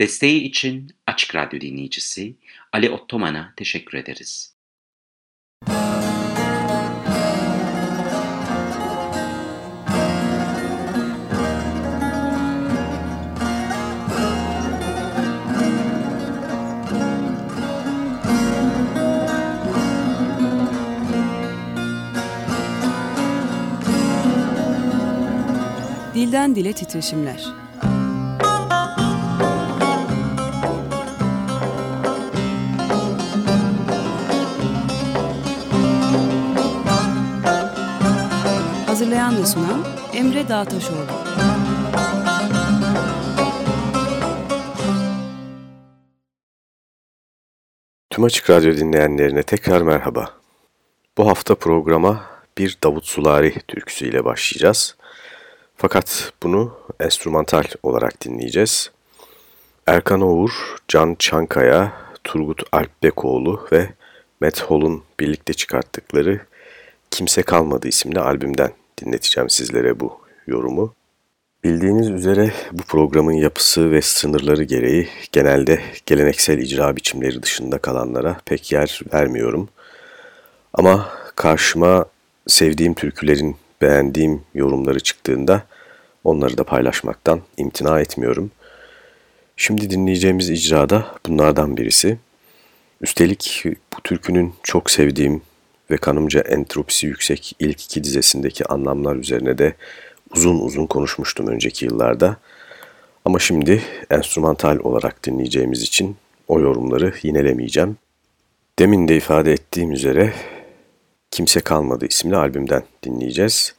Desteği için Açık Radyo dinleyicisi Ali Ottoman'a teşekkür ederiz. Dilden Dile Titreşimler Hazırlayan ve sunan Emre Dağtaşoğlu. Tüm Açık Radyo dinleyenlerine tekrar merhaba. Bu hafta programa bir Davut Sulari türküsüyle başlayacağız. Fakat bunu enstrümantal olarak dinleyeceğiz. Erkan Oğur, Can Çankaya, Turgut Alpbekoğlu ve Matt Hall'un birlikte çıkarttıkları Kimse Kalmadı isimli albümden dinleteceğim sizlere bu yorumu. Bildiğiniz üzere bu programın yapısı ve sınırları gereği genelde geleneksel icra biçimleri dışında kalanlara pek yer vermiyorum. Ama karşıma sevdiğim türkülerin beğendiğim yorumları çıktığında onları da paylaşmaktan imtina etmiyorum. Şimdi dinleyeceğimiz icrada bunlardan birisi. Üstelik bu türkünün çok sevdiğim ve kanımca entropisi yüksek ilk iki dizesindeki anlamlar üzerine de uzun uzun konuşmuştum önceki yıllarda. Ama şimdi enstrümantal olarak dinleyeceğimiz için o yorumları yinelemeyeceğim. Demin de ifade ettiğim üzere Kimse Kalmadı isimli albümden dinleyeceğiz.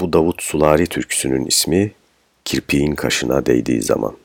Bu Davut Sulari türküsünün ismi Kirpiğin Kaşına Değdiği Zaman.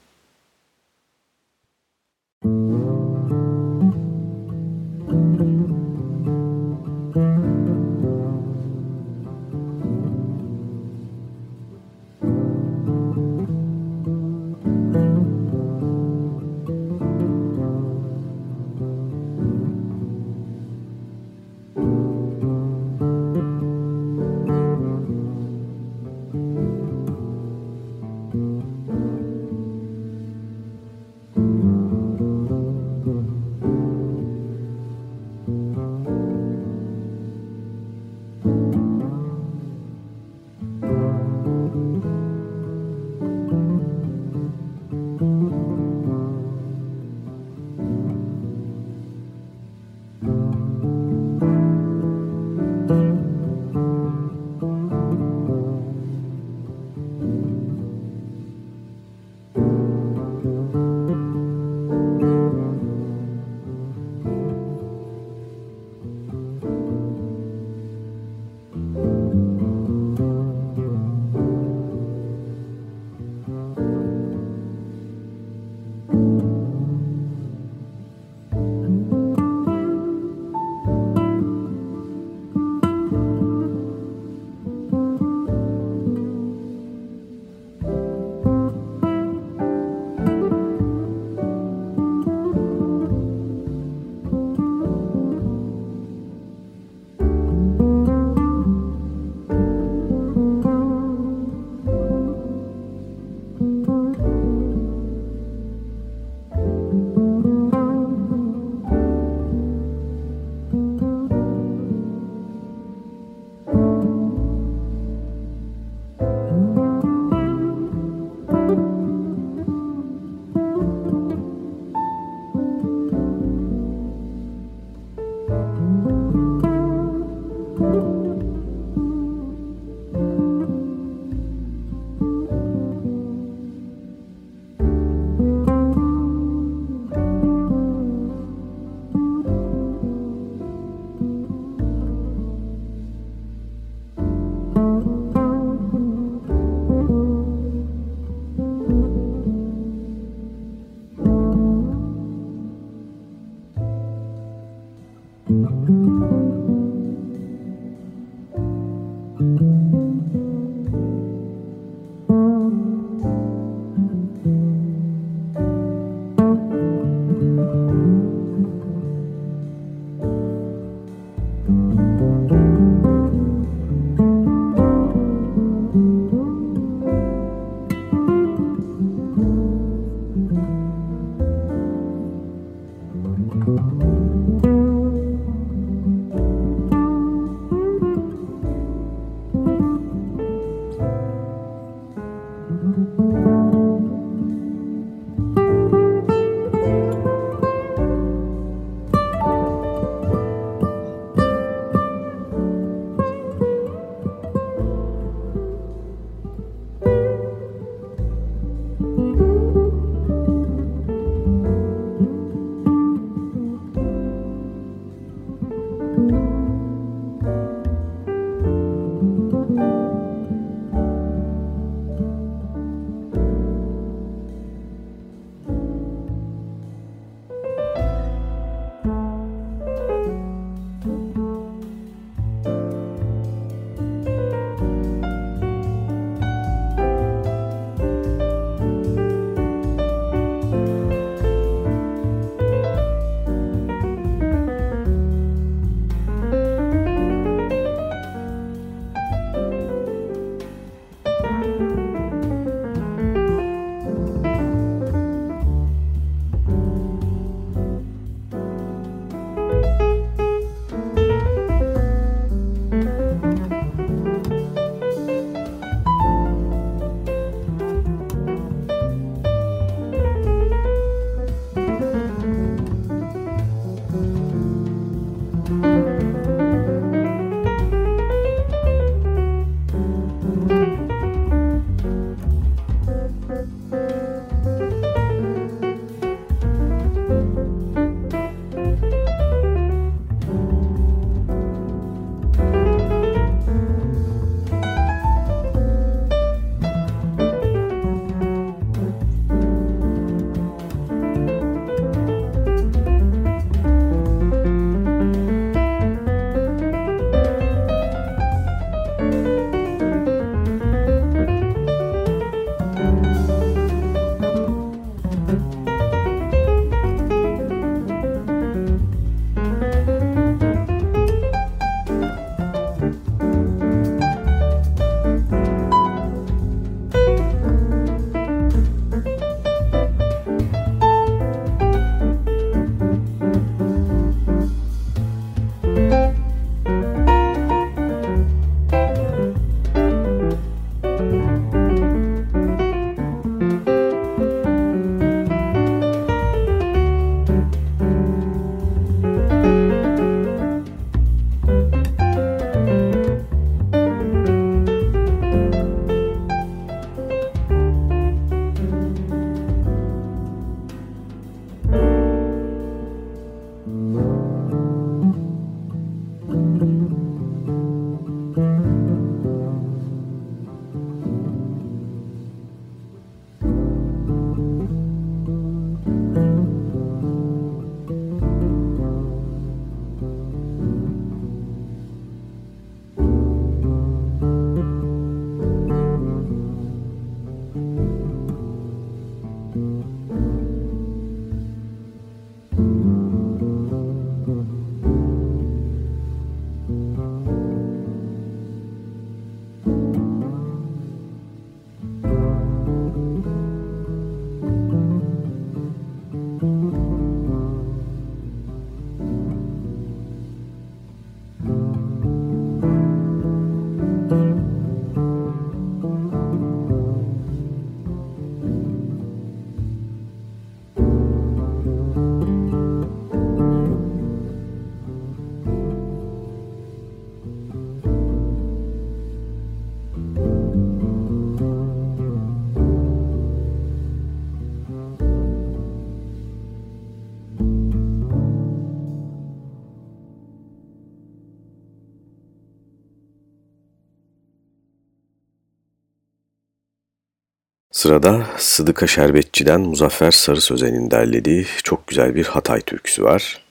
Sırada Sıdıka Şerbetçi'den Muzaffer Sarı Sözen'in derlediği çok güzel bir Hatay türküsü var.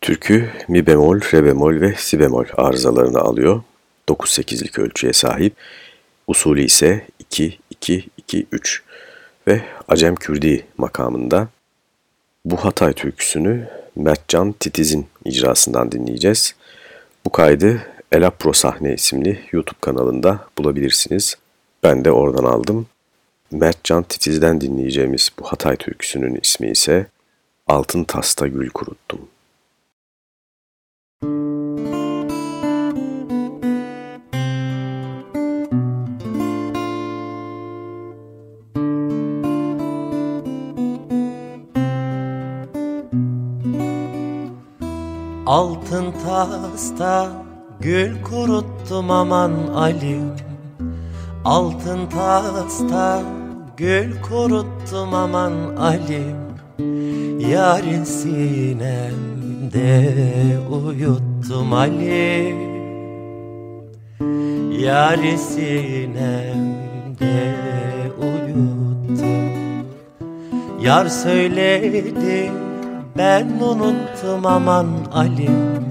Türkü mi bemol, re bemol ve si bemol arızalarını alıyor. 9-8'lik ölçüye sahip. Usulü ise 2-2-2-3 ve Acem Kürdi makamında. Bu Hatay türküsünü Mertcan Titiz'in icrasından dinleyeceğiz. Bu kaydı Elapro Sahne isimli YouTube kanalında bulabilirsiniz. Ben de oradan aldım. Mertcan Titiz'den dinleyeceğimiz bu Hatay türküsünün ismi ise Altın Tasta Gül Kuruttum. Altın tasta gül kuruttum aman alim Altın tasta gül kuruttum aman alim Yarın sinemde uyuttum alim. Yarın sinemde uyuttum Yar söyledi ben unuttum aman alim.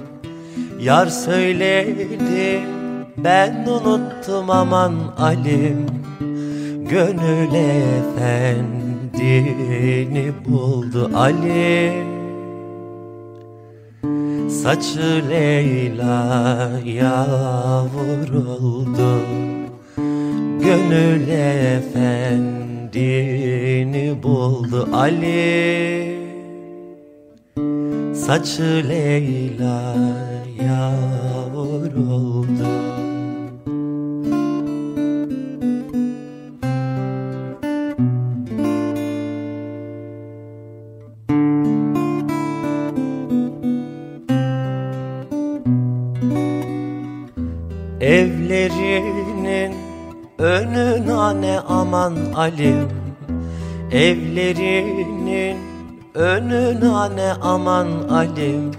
Yar söyledi ben unuttum aman alim Gönül efendini buldu Ali. Saçı Leyla'ya vuruldu. Gönül efendini buldu Ali. Saçı Leyla'ya vuruldu Evlerinin önüne ne aman alim. Evlerinin önüne ne aman alim.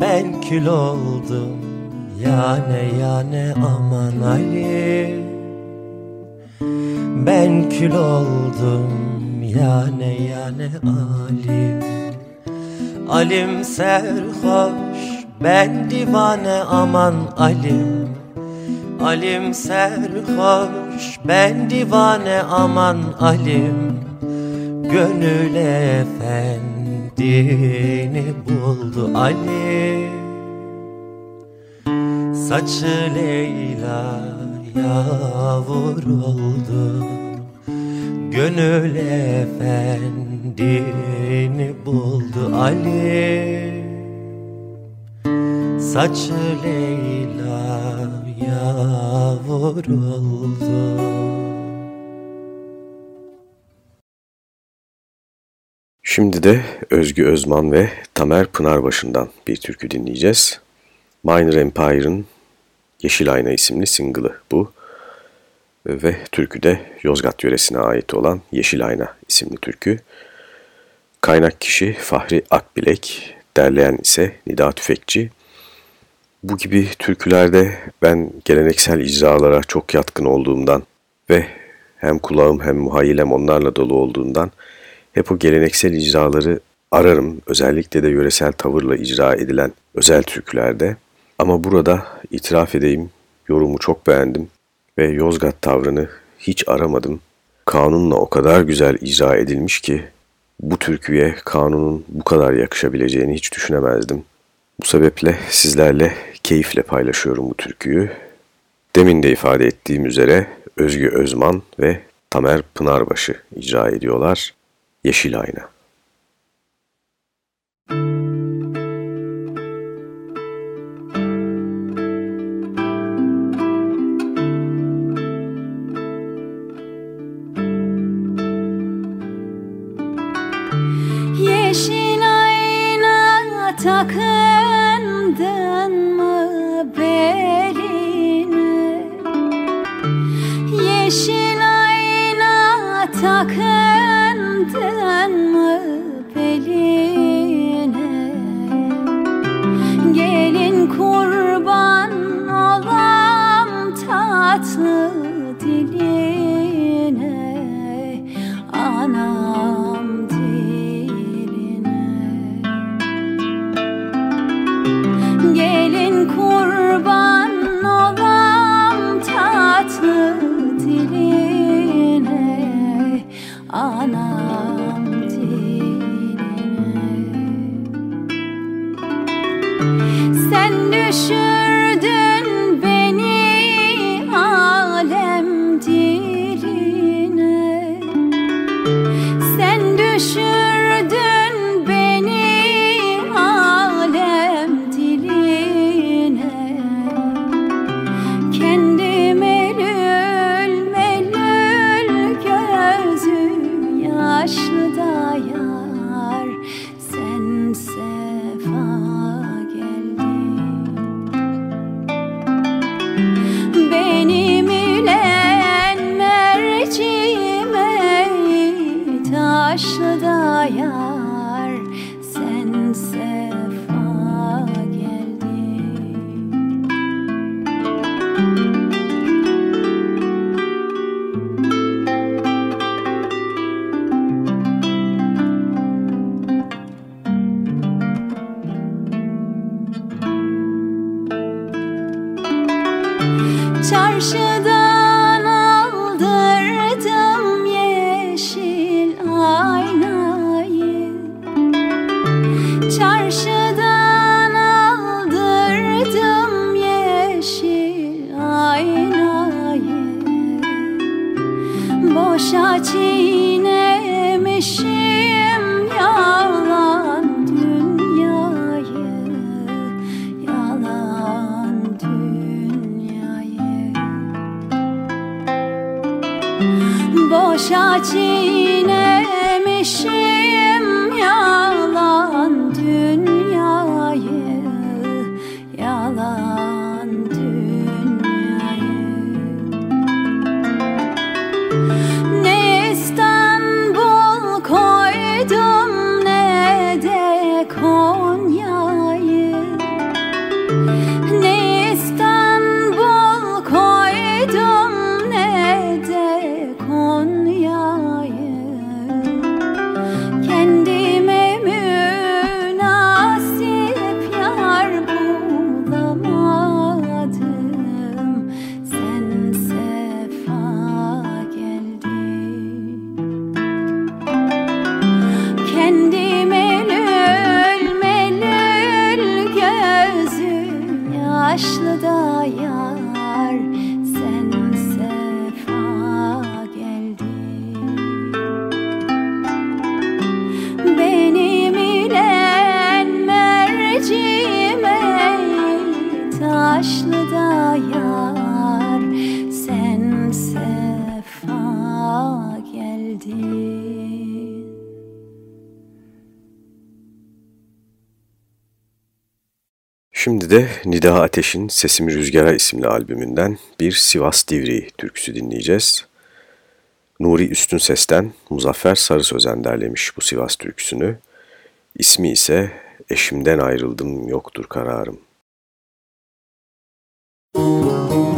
Ben kül oldum yane yane aman alim. Ben kül oldum yane yane alim. Alim serhoş ben divane aman alim Alim serhoş ben divane aman alim. Gönül efendini buldu Ali Saçı Leyla'ya vuruldu Gönül efendini buldu Ali Saçı Leyla'ya vuruldu Şimdi de Özgü Özman ve Tamer Pınarbaşı'ndan bir türkü dinleyeceğiz. Minor Empire'ın Yeşil Ayna isimli single'ı bu. Ve türkü de Yozgat yöresine ait olan Yeşil Ayna isimli türkü. Kaynak kişi Fahri Akbilek, derleyen ise Nida Tüfekçi. Bu gibi türkülerde ben geleneksel icralara çok yatkın olduğumdan ve hem kulağım hem muhayyilem onlarla dolu olduğundan hep o geleneksel icraları ararım. Özellikle de yöresel tavırla icra edilen özel türkülerde. Ama burada itiraf edeyim yorumu çok beğendim ve Yozgat tavrını hiç aramadım. Kanunla o kadar güzel icra edilmiş ki bu türküye kanunun bu kadar yakışabileceğini hiç düşünemezdim. Bu sebeple sizlerle keyifle paylaşıyorum bu türküyü. Demin de ifade ettiğim üzere Özgü Özman ve Tamer Pınarbaşı icra ediyorlar. Yeşil Ayna. Yeşil Yeah. Şimdi de Nida Ateş'in Sesimi Rüzgara isimli albümünden bir Sivas Divri türküsü dinleyeceğiz. Nuri Üstün Ses'ten Muzaffer Sarı Sözen derlemiş bu Sivas türküsünü. İsmi ise Eşimden Ayrıldım Yoktur Kararım. Müzik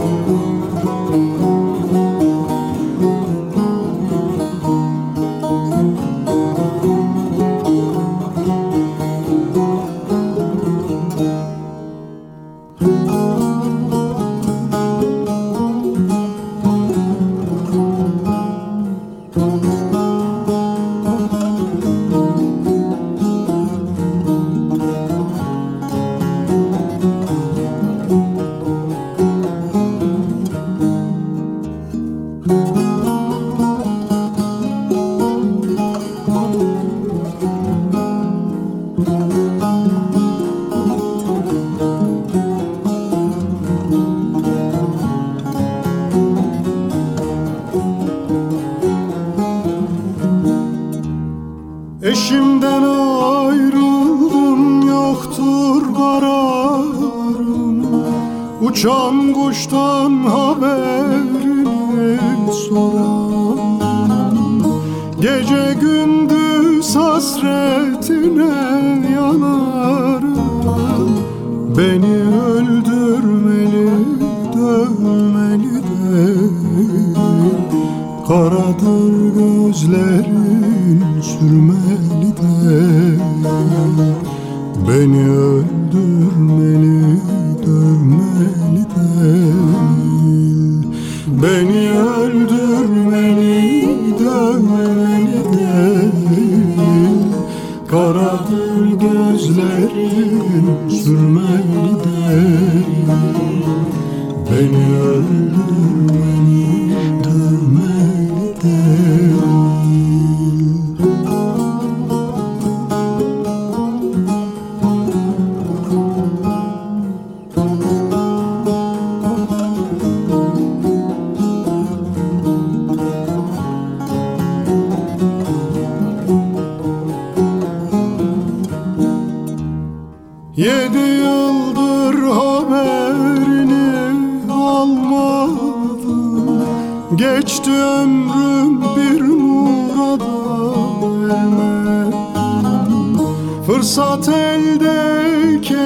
Fırsat eldeyken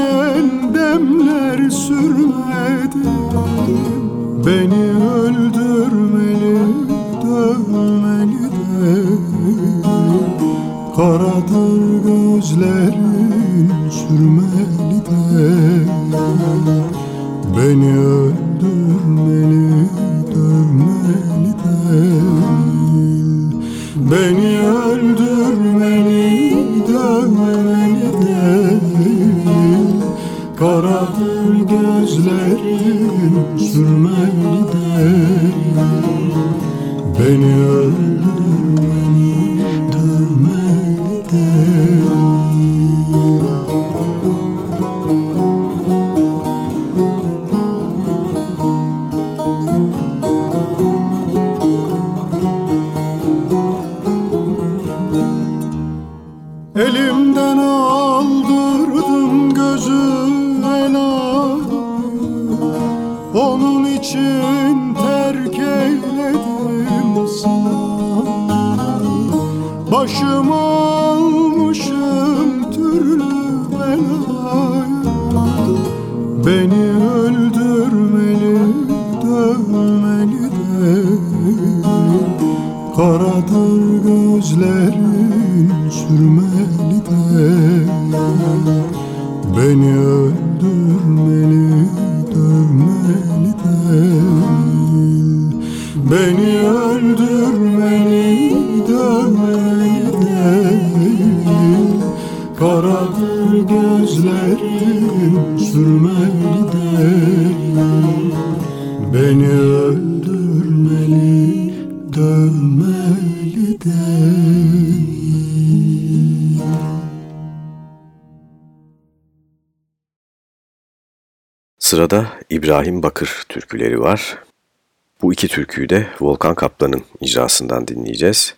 demler sürmedim Beni öldürmeli, dövmeli de. Karadır gözlerin sürmeli de. Beni öldürmeli, Sırada İbrahim Bakır türküleri var. Bu iki türküyü de Volkan Kaplan'ın icrasından dinleyeceğiz.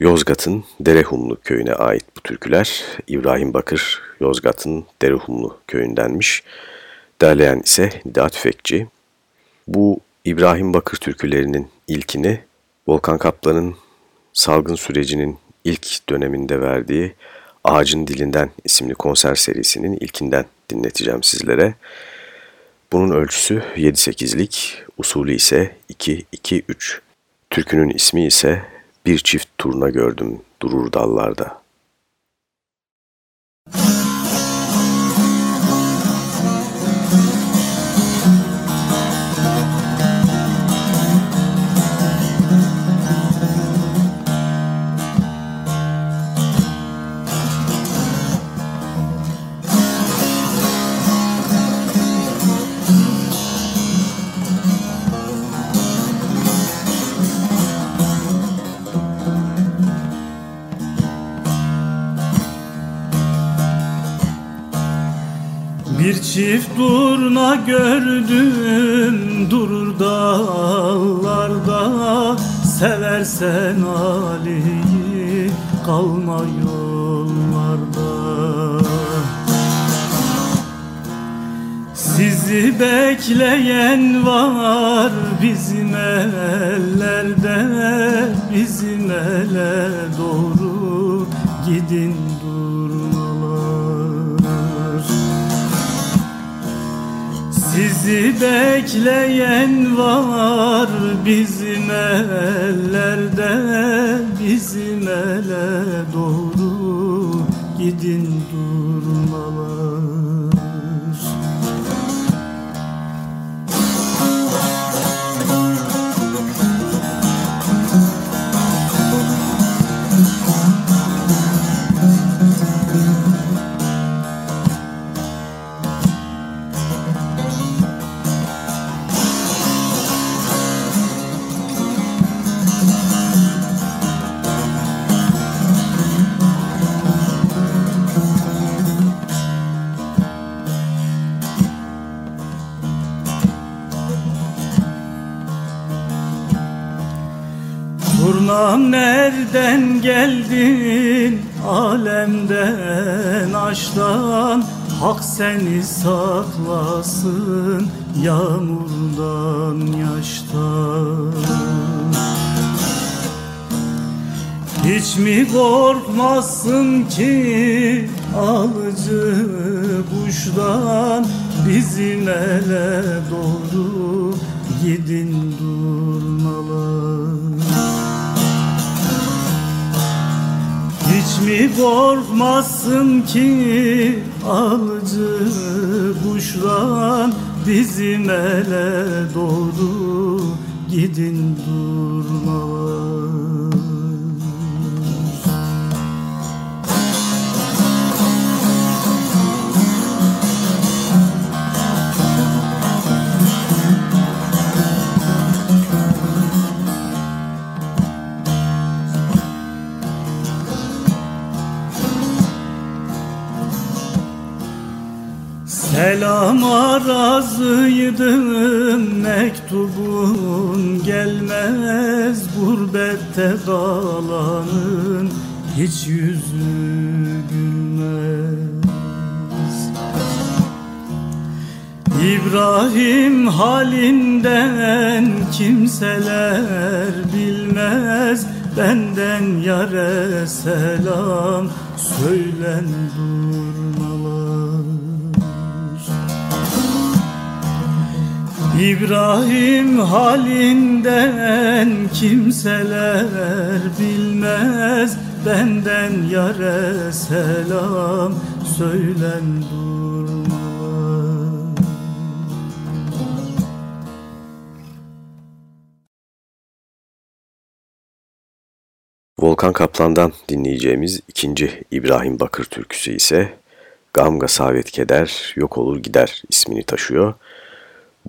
Yozgat'ın Derehumlu köyüne ait bu türküler. İbrahim Bakır Yozgat'ın Derehumlu köyündenmiş. Derleyen ise Nida Tüfekçi. Bu İbrahim Bakır türkülerinin ilkini Volkan Kaplan'ın salgın sürecinin ilk döneminde verdiği Ağacın Dilinden isimli konser serisinin ilkinden dinleteceğim sizlere. Bunun ölçüsü 7-8'lik, usulü ise 2-2-3. Türkünün ismi ise Bir Çift Turna Gördüm Durur Dallarda. Bir çift durna gördüm durur dağlarda. Seversen Ali'yi kalma yollarda. Sizi bekleyen var bizim ellerde Bizim ele doğru gidin Sizi bekleyen var bizim ellerde Bizim ele doğru gidin durmalar Turnam nereden geldin? Alemden aştan Hak seni saklasın yağmurdan yaştan. Hiç mi korkmazsın ki alıcı kuştan Bizim ele doğru gidin durmalar korkmazsın ki alıcı kuşlar Bizim ele doğru gidin durmalar Selama razıydım mektubun gelmez Gurbette dağlanın hiç yüzü gülmez. İbrahim halinden kimseler bilmez Benden yare selam söylen durmalar İbrahim halinden kimseler bilmez Benden yare selam söylen Volkan Kaplan'dan dinleyeceğimiz ikinci İbrahim Bakır türküsü ise Gamga Savet Keder Yok Olur Gider ismini taşıyor.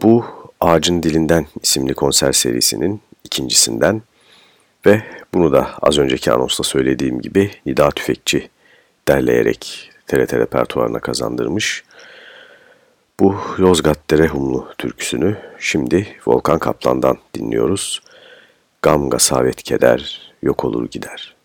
Bu Ağacın Dilinden isimli konser serisinin ikincisinden ve bunu da az önceki anonsta söylediğim gibi Nida Tüfekçi derleyerek TRT repertuarına kazandırmış. Bu Yozgat Derehumlu türküsünü şimdi Volkan Kaplan'dan dinliyoruz. Gamga Savet Keder Yok Olur Gider.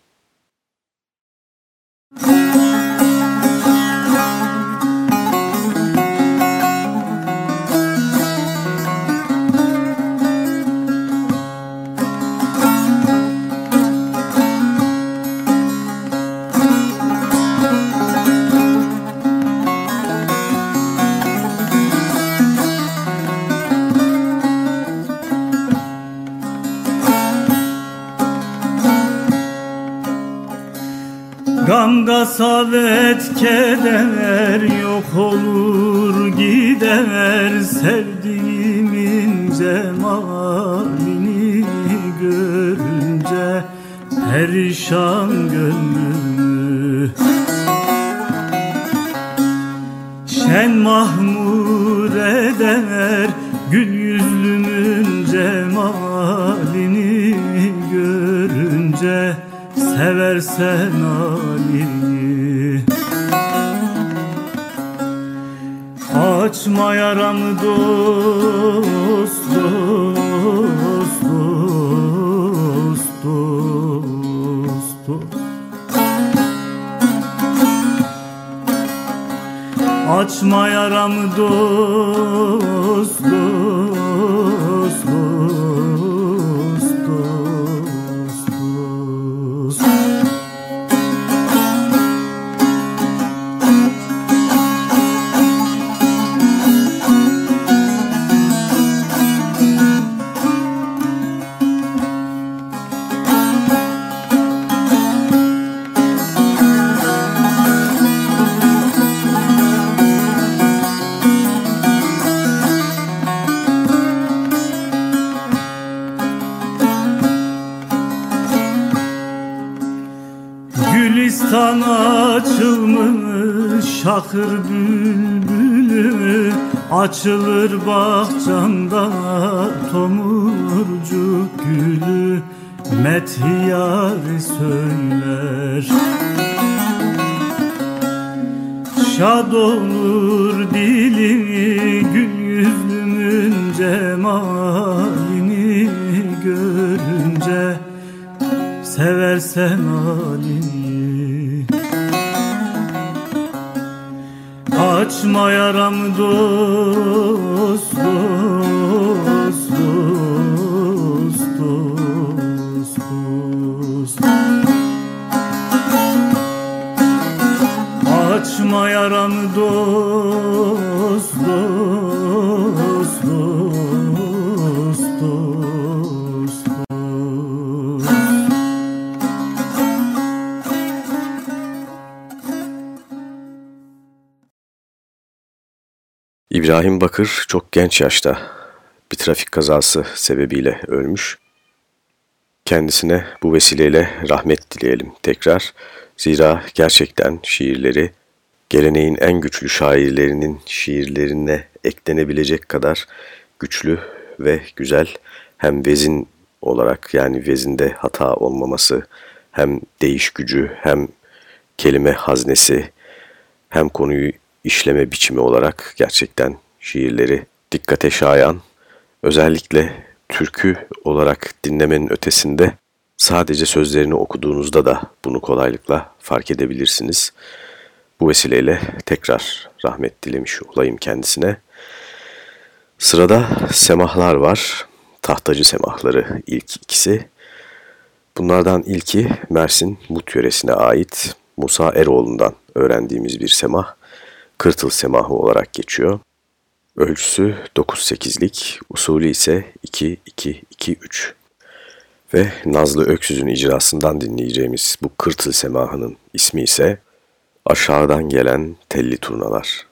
Gamda savet keder yok olur gider. Sevdiğimin cemalini görünce Perişan gönlümü. Şen mahmur eder Gül yüzlümün cemalini görünce Seversen Ali'yi Açma yaramı dost dost dost dost dost. Açma yaramı dost dost Açılır bahçanda tomurcuk gülü Methiyar söyler. Şad olur dilimi gül yüzlümün cemalini görünce Seversen Ali'yi Açma yaram dost İbrahim Bakır çok genç yaşta bir trafik kazası sebebiyle ölmüş. Kendisine bu vesileyle rahmet dileyelim tekrar. Zira gerçekten şiirleri geleneğin en güçlü şairlerinin şiirlerine eklenebilecek kadar güçlü ve güzel hem vezin olarak yani vezinde hata olmaması hem değiş gücü hem kelime haznesi hem konuyu işleme biçimi olarak gerçekten şiirleri dikkate şayan, özellikle türkü olarak dinlemenin ötesinde sadece sözlerini okuduğunuzda da bunu kolaylıkla fark edebilirsiniz. Bu vesileyle tekrar rahmet dilemiş olayım kendisine. Sırada semahlar var. Tahtacı semahları ilk ikisi. Bunlardan ilki Mersin Mut yöresine ait Musa Eroğlu'ndan öğrendiğimiz bir semah. Kırtıl semahı olarak geçiyor. Ölçüsü 9-8'lik, usulü ise 2-2-2-3. Ve Nazlı Öksüz'ün icrasından dinleyeceğimiz bu Kırtıl semahının ismi ise Aşağıdan Gelen Telli Turnalar.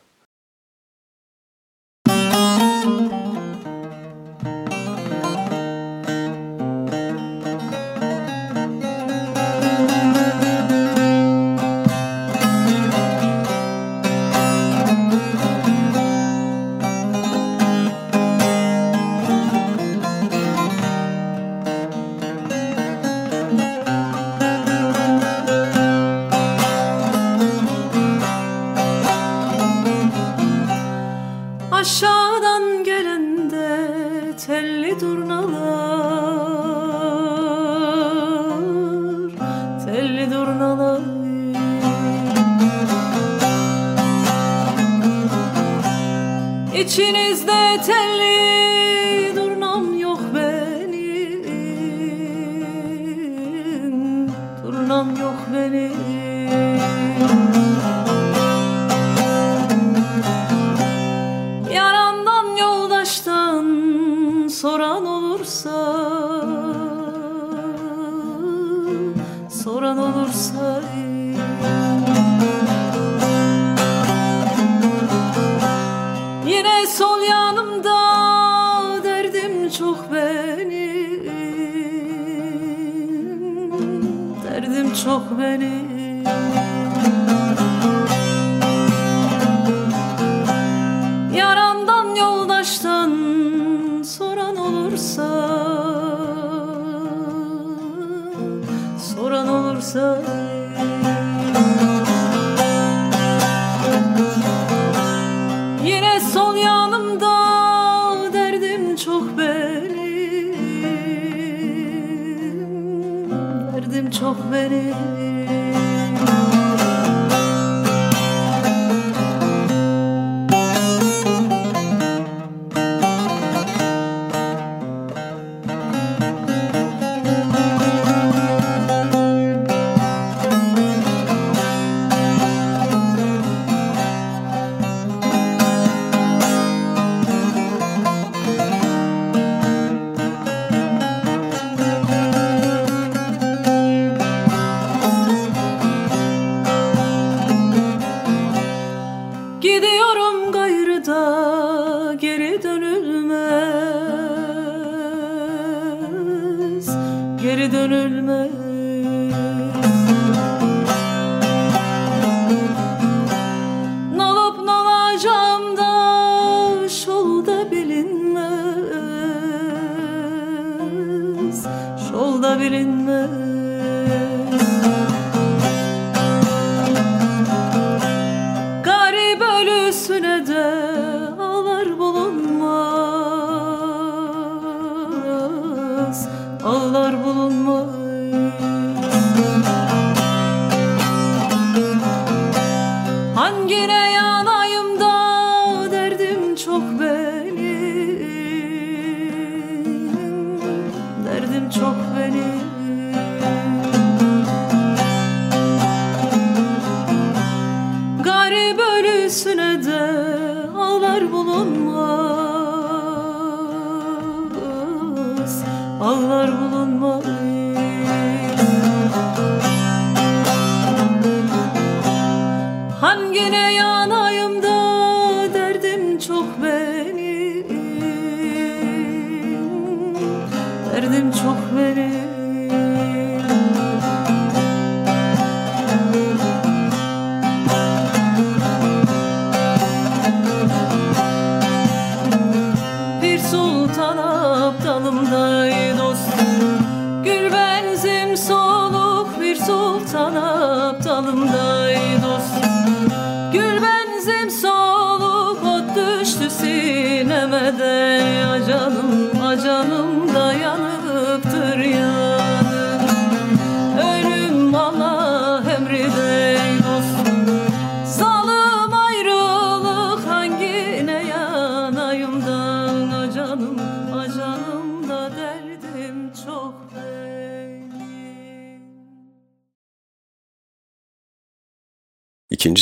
Derdim çok benim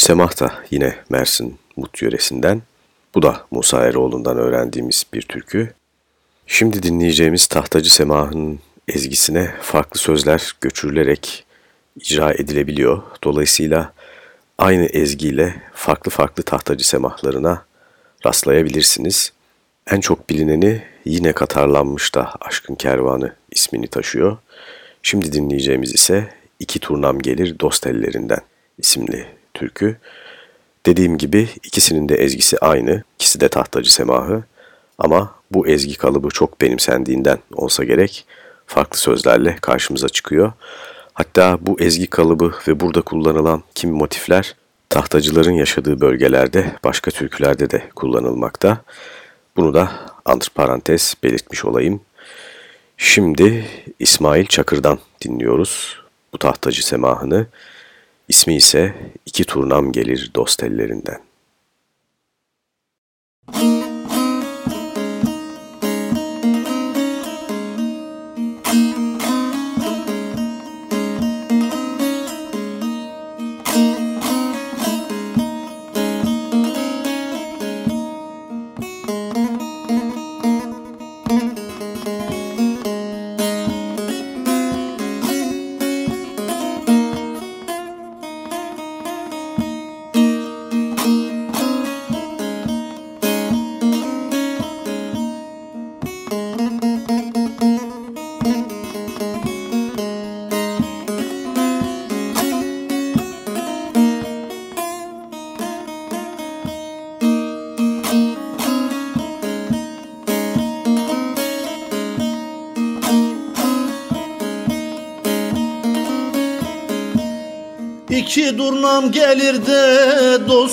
semah da yine Mersin Mut yöresinden. Bu da Musa Eroğlu'ndan öğrendiğimiz bir türkü. Şimdi dinleyeceğimiz Tahtacı Semah'ın ezgisine farklı sözler göçürülerek icra edilebiliyor. Dolayısıyla aynı ezgiyle farklı farklı tahtacı semahlarına rastlayabilirsiniz. En çok bilineni yine Katarlanmış da Aşkın Kervanı ismini taşıyor. Şimdi dinleyeceğimiz ise İki Turnam Gelir Dost Ellerinden isimli türkü. Dediğim gibi ikisinin de ezgisi aynı, ikisi de tahtacı semahı ama bu ezgi kalıbı çok benimsendiğinden olsa gerek farklı sözlerle karşımıza çıkıyor. Hatta bu ezgi kalıbı ve burada kullanılan kimi motifler tahtacıların yaşadığı bölgelerde başka türkülerde de kullanılmakta. Bunu da antiparantez belirtmiş olayım. Şimdi İsmail Çakır'dan dinliyoruz bu tahtacı semahını. İsmi ise İki Turnam Gelir Dost Ellerinden. İki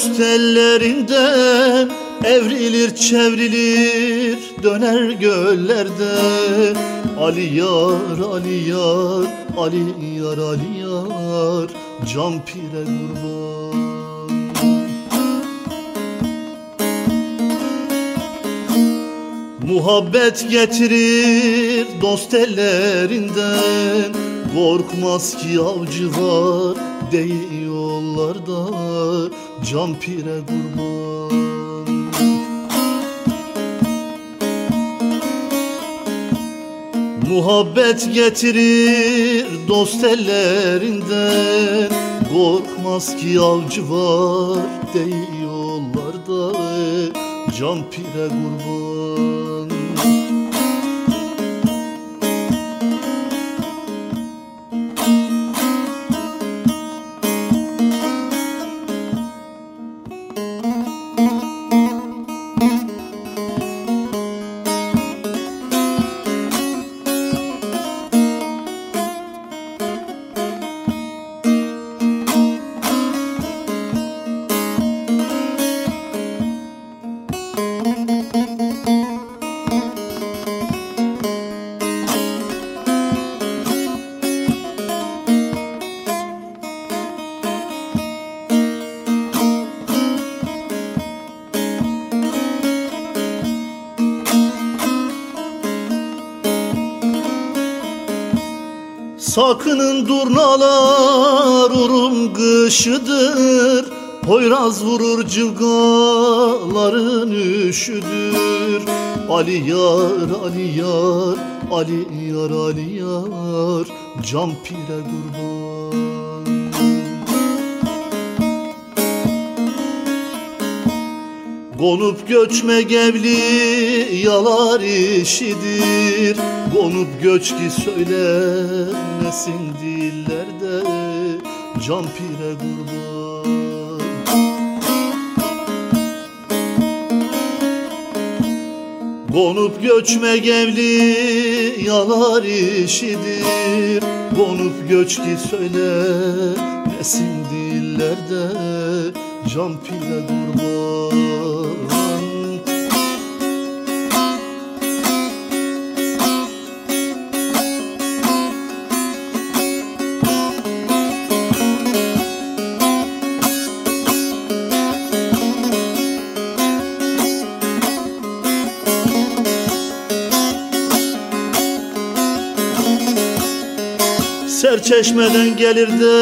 dost ellerinden Evrilir çevrilir döner göllerde Ali yar Ali yar Ali yar Ali yar Can pire kurban. Muhabbet getirir dost ellerinden. Korkmaz ki avcı var değil yollarda Can pire kurban Muhabbet getirir dost ellerinden. Korkmaz ki avcı var değil yollarda Can pire kurban durnalar urum kışıdır Poyraz vurur cıvgaların üşüdür. Ali yar, Ali yar, Ali yar Ali yar Can pire kurban. Konup göçme gevli yalar işidir Konup göç ki söylemesin dillerde Can pire kurban. Konup göçme gevli yalar işidir. Konup göç ki söylemesin dillerde Can pire kurban Serçeşmeden gelir de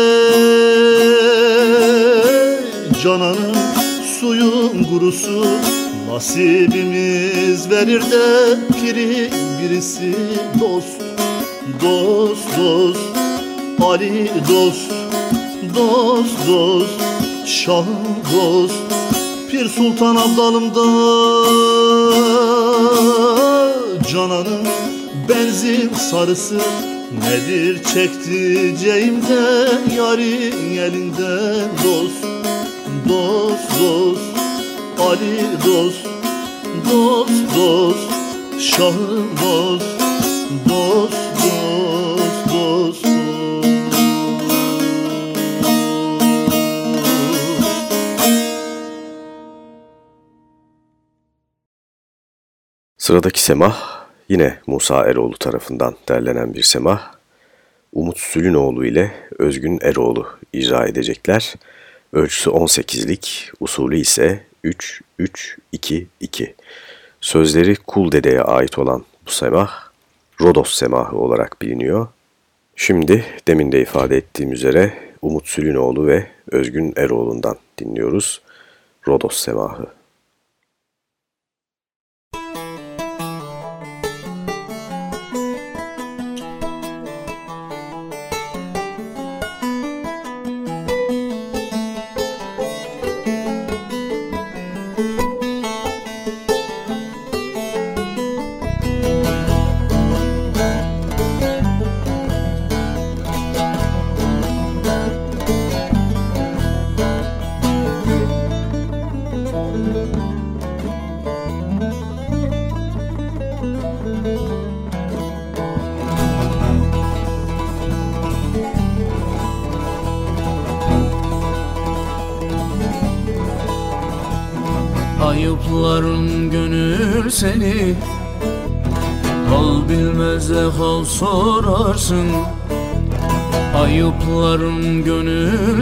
cananın suyun kurusu Nasibimiz verir de piri birisi dost Dost dost. Ali dost Dost dost. Şah dost. Pir Sultan Abdalım'da Cananın benzin sarısı Nedir çektireceğimde yarın elinden dost Dost dost Ali dost Dost dost Şahım dost Dost dost dost dost. Sıradaki semah yine Musa Eroğlu tarafından derlenen bir semah. Umut Sülünoğlu ile Özgün Eroğlu icra edecekler. Ölçüsü 18'lik, usulü ise 3-3-2-2. Sözleri Kul Dede'ye ait olan bu semah, Rodos semahı olarak biliniyor. Şimdi demin de ifade ettiğim üzere Umut Sülünoğlu ve Özgün Eroğlu'ndan dinliyoruz. Rodos semahı.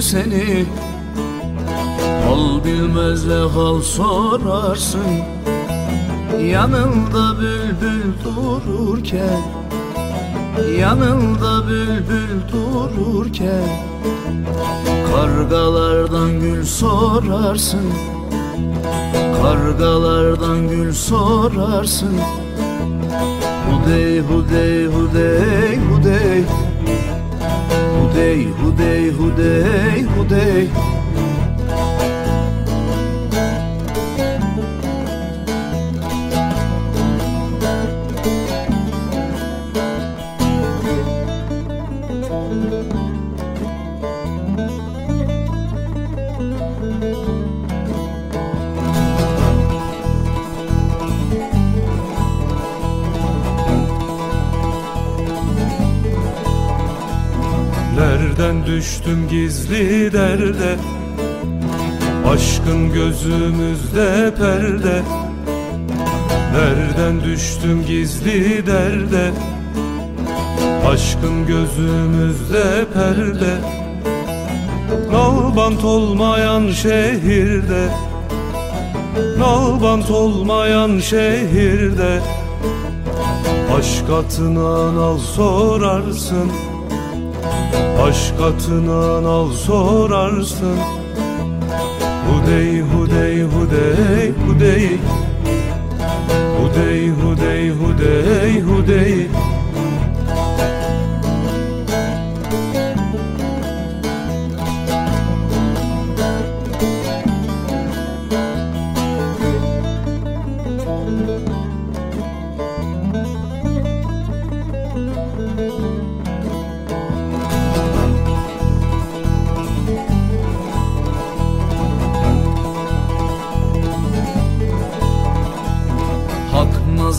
Seni. Hal bilmez de hal sorarsın. Yanında bülbül dururken Yanında bülbül dururken Kargalardan gül sorarsın. Kargalardan gül sorarsın. Hudey hudey hudey hudey Hudey hudey hudey hudey düştüm gizli derde. Aşkın gözümüzde perde. Nereden düştüm gizli derde? Aşkın gözümüzde perde. Nalbant olmayan şehirde. Nalbant olmayan şehirde. Aşk atına nal sorarsın Aşk atına nal sorarsın. Hudey hudey hudey hudey. Hudey hudey hudey hudey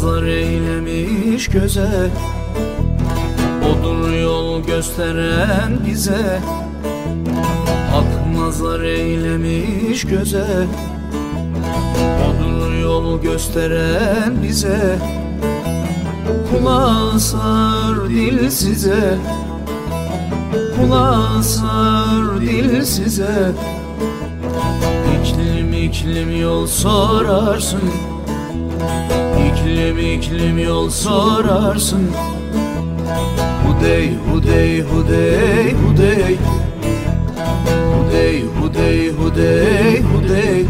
eylemiş göze Odur yol gösteren bize. Hak nazar eylemiş göze Odur yol gösteren bize. Kulağı sar dil size Kulağı sar dil size. İklim iklim yol sorarsın İklim iklim yol sorarsın. Hudey hudey hudey hudey. Hudey hudey hudey hudey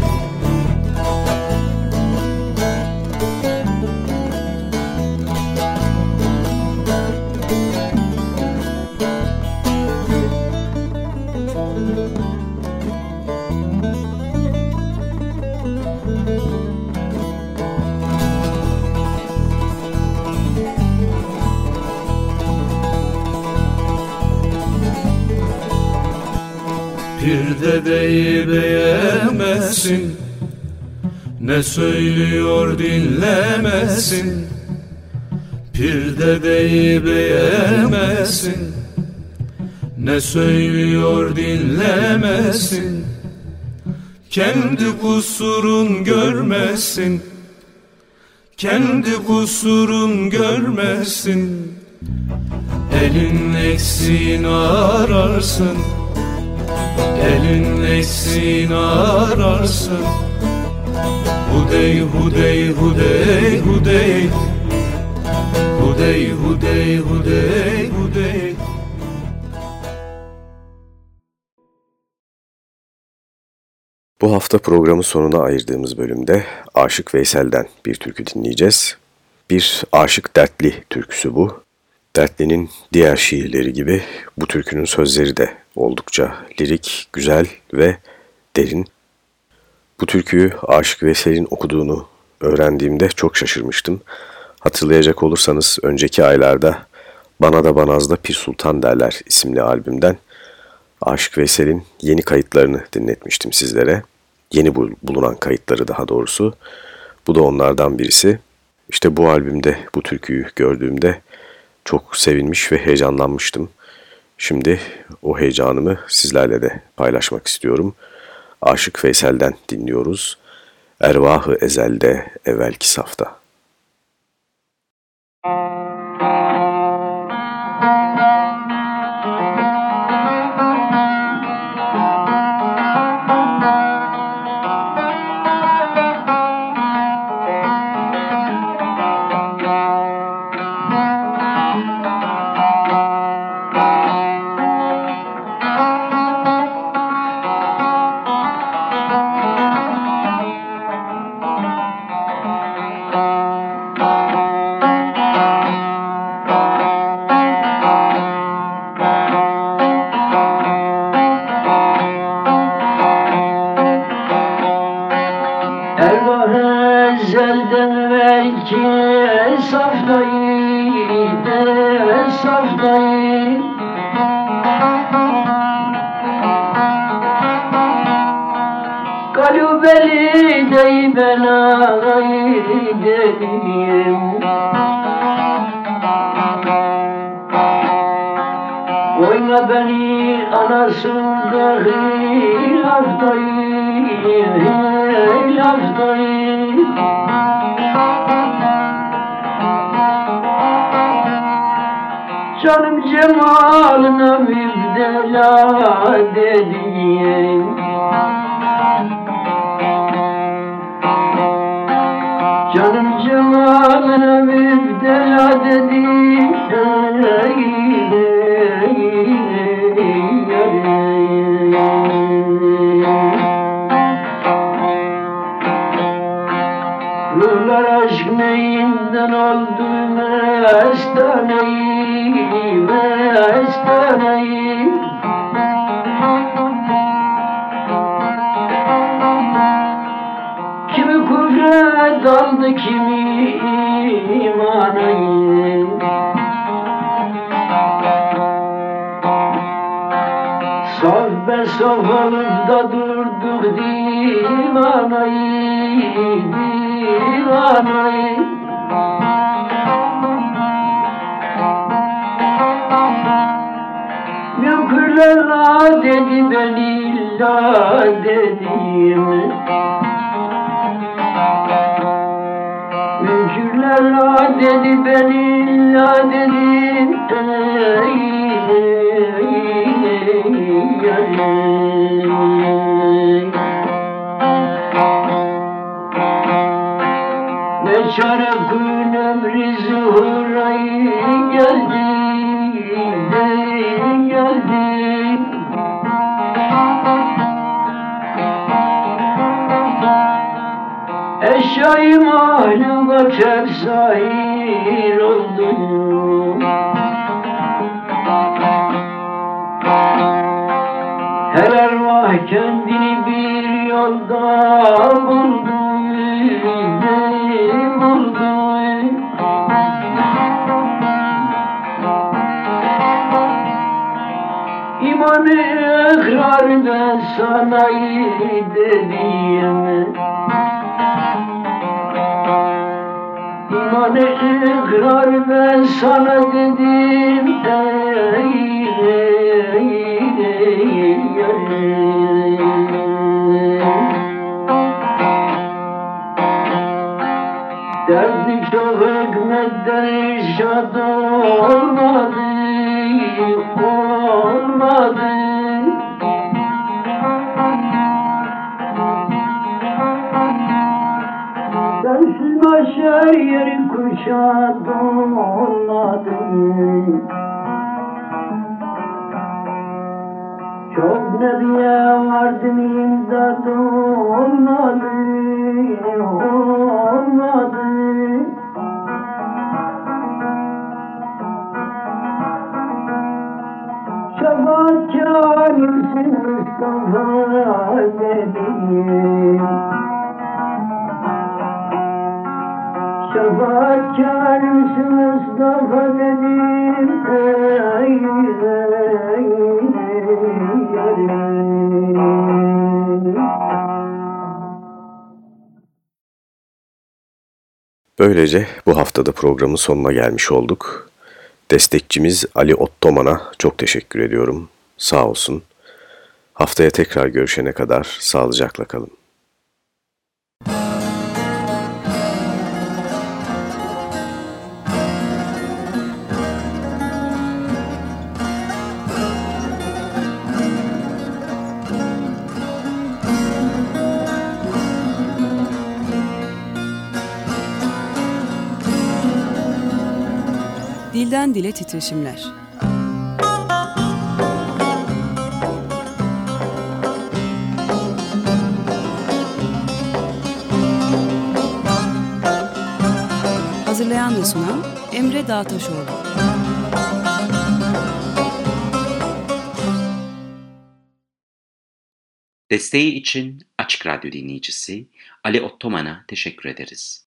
dedeyi beğenmezsin Ne söylüyor dinlemezsin Bir dedeyi beğenmezsin Ne söylüyor dinlemezsin Kendi kusurun görmezsin Kendi kusurun görmezsin Elin eksiğini ararsın Elin eksiğini ararsın Hudey hudey hudey hudey Hudey hudey hudey hudey Bu hafta programın sonuna ayırdığımız bölümde Aşık Veysel'den bir türkü dinleyeceğiz. Bir aşık dertli türküsü bu. Dertli'nin diğer şiirleri gibi bu türkünün sözleri de oldukça lirik, güzel ve derin. Bu türküyü Aşık Veysel'in okuduğunu öğrendiğimde çok şaşırmıştım. Hatırlayacak olursanız önceki aylarda Bana da Banaz'da Pir Sultan Derler isimli albümden Aşık Veysel'in yeni kayıtlarını dinletmiştim sizlere. Yeni bulunan kayıtları daha doğrusu. Bu da onlardan birisi. İşte bu albümde bu türküyü gördüğümde çok sevinmiş ve heyecanlanmıştım. Şimdi o heyecanımı sizlerle de paylaşmak istiyorum. Aşık Veysel'den dinliyoruz. Ervahı ezelde evvelki safta. something ji Mevkırlarla dedi ben illa dediğim Mevkırlarla dedi ben illa dedim Ey, ey, ey, ey, ey. Çare gün ömrü zuhurayı geldi geldi Eşyayı mahlukat hep zahir oldu. Her ervah kendini bir yolda buldu ikrar ben sana dedim İmanı ikrar ben sana dedim ey, ey, ey. Derdi çok hükmetten irşad olmadı olmadı başar yeri kuşat olmadı Böylece bu haftada programın sonuna gelmiş olduk. Destekçimiz Ali Ottoman'a çok teşekkür ediyorum. Sağ olsun. Haftaya tekrar görüşene kadar sağlıcakla kalın. Dilden dile titreşimler. Hazırlayan ve sunan Emre Dağtaşoğlu. Desteği için Açık Radyo dinleyicisi Ali Ottoman'a teşekkür ederiz.